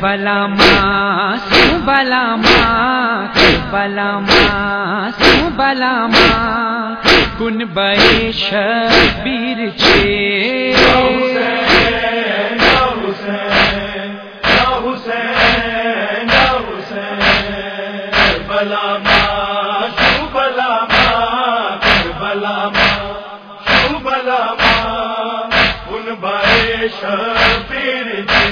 بلا ماں سو بلا ماں بلا ماں سو بلا ماں کن بے شبیر چھ ماں ان بائے شبیر چھ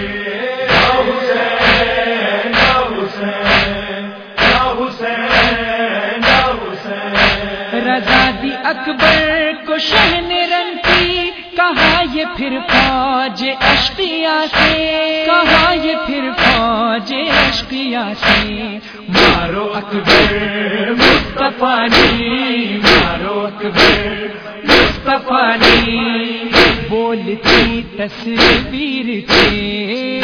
رضا دی اکبر کو شہن یہ پھر فوج اشقیا سے؟ کہاں یہ پھر فوج اشقیا سے؟ مارو اکبر، مصطفیٰ نی، مارو اکبر، مصطفیٰ نی۔ بولتی تصویر تھی۔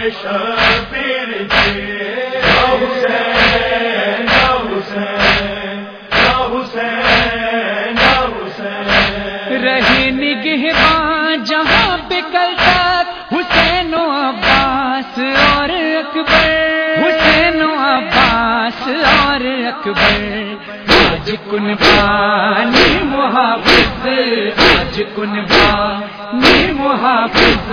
بائے شبیر جہاں پہ کل تک۔ حسین و عباس اور اکبر۔ حسین و عباس اور اکبر۔ آج کن پانی محافظ، آج کن پانی محافظ۔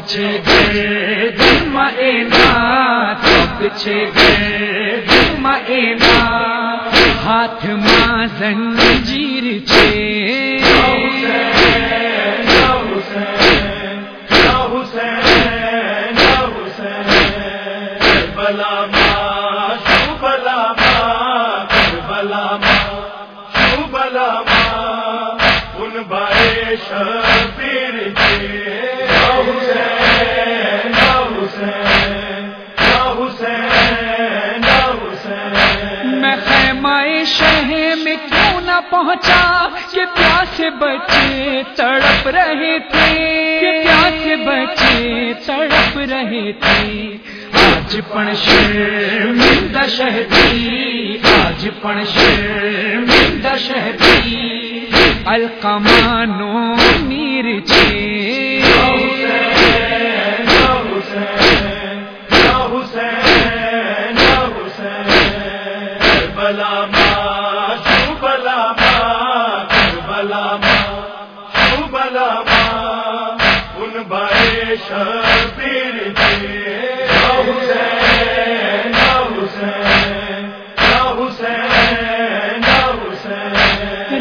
چھ گئے دم چھ گئے ہاتھ ماں زنجیر چھ بلا ماں شو میں خیمہ شہر میں کیوں نہ پہنچا؟ کہ پیاس بچے تڑپ رہے تھے۔ کہ پیاس بچے تڑپ رہے تھے۔ آج پن شرمندہ شہدی آج پن شرمندہ شہدی القمانو میر چھ بلا ماں ان بائے شبیر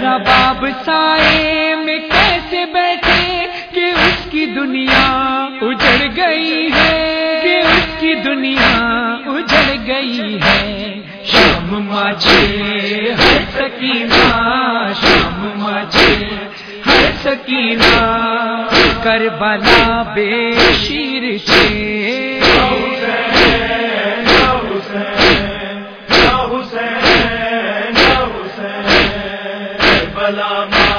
رباب سائے میں کیسے بیٹھے کہ اس کی دنیا اجڑ گئی ہے، کہ اس کی دنیا اجڑ گئی ہے۔ شام ماجھے ہر سکینہ شام ماجھے ہر سکینہ کربلا بے شیر سے بلا ماں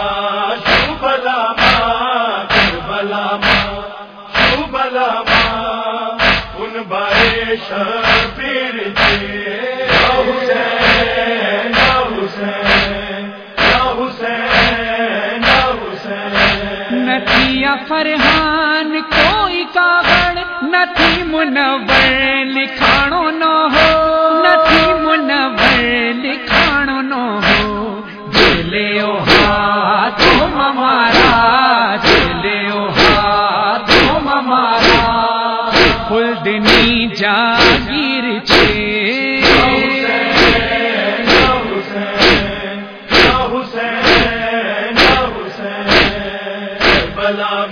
حسین فرحان کوئی کاغڑ نتی منور لکھانو نہ ہو۔ نتی منور لکھانو نہ ہو۔ جلے او ہاتھ ہمارا جلے او ہاتھ ہمارا کل دنی جاگی بلا